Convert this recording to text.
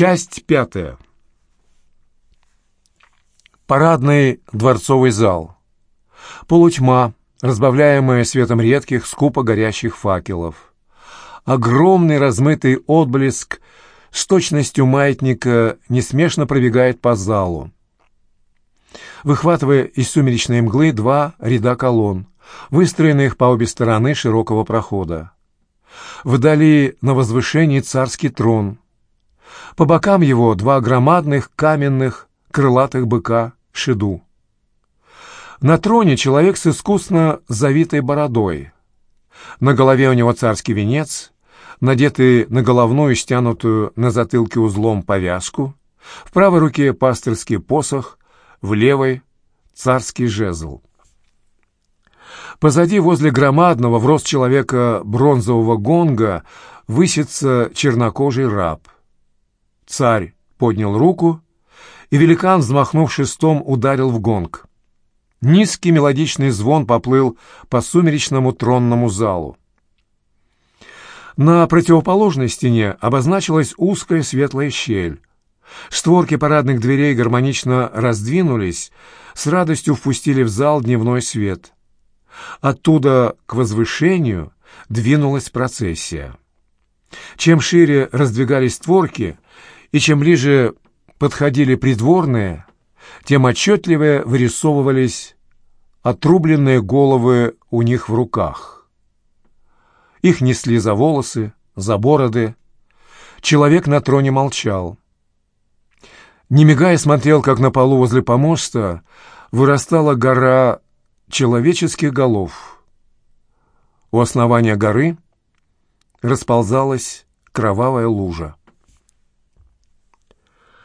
Часть пятая. Парадный дворцовый зал. Полутьма, разбавляемая светом редких, скупо горящих факелов. Огромный размытый отблеск с точностью маятника несмешно пробегает по залу. Выхватывая из сумеречной мглы два ряда колонн, выстроенных по обе стороны широкого прохода. Вдали на возвышении царский трон. По бокам его два громадных каменных крылатых быка шеду. На троне человек с искусно завитой бородой. На голове у него царский венец, надетый на головную, стянутую на затылке узлом повязку, в правой руке пастырский посох, в левой — царский жезл. Позади, возле громадного в рост человека бронзового гонга, высится чернокожий раб. Царь поднял руку, и великан, взмахнув шестом, ударил в гонг. Низкий мелодичный звон поплыл по сумеречному тронному залу. На противоположной стене обозначилась узкая светлая щель. Створки парадных дверей гармонично раздвинулись, с радостью впустили в зал дневной свет. Оттуда к возвышению двинулась процессия. Чем шире раздвигались створки, и чем ближе подходили придворные, тем отчетливее вырисовывались отрубленные головы у них в руках. Их несли за волосы, за бороды. Человек на троне молчал. Не мигая смотрел, как на полу возле помоста вырастала гора человеческих голов. У основания горы расползалась кровавая лужа.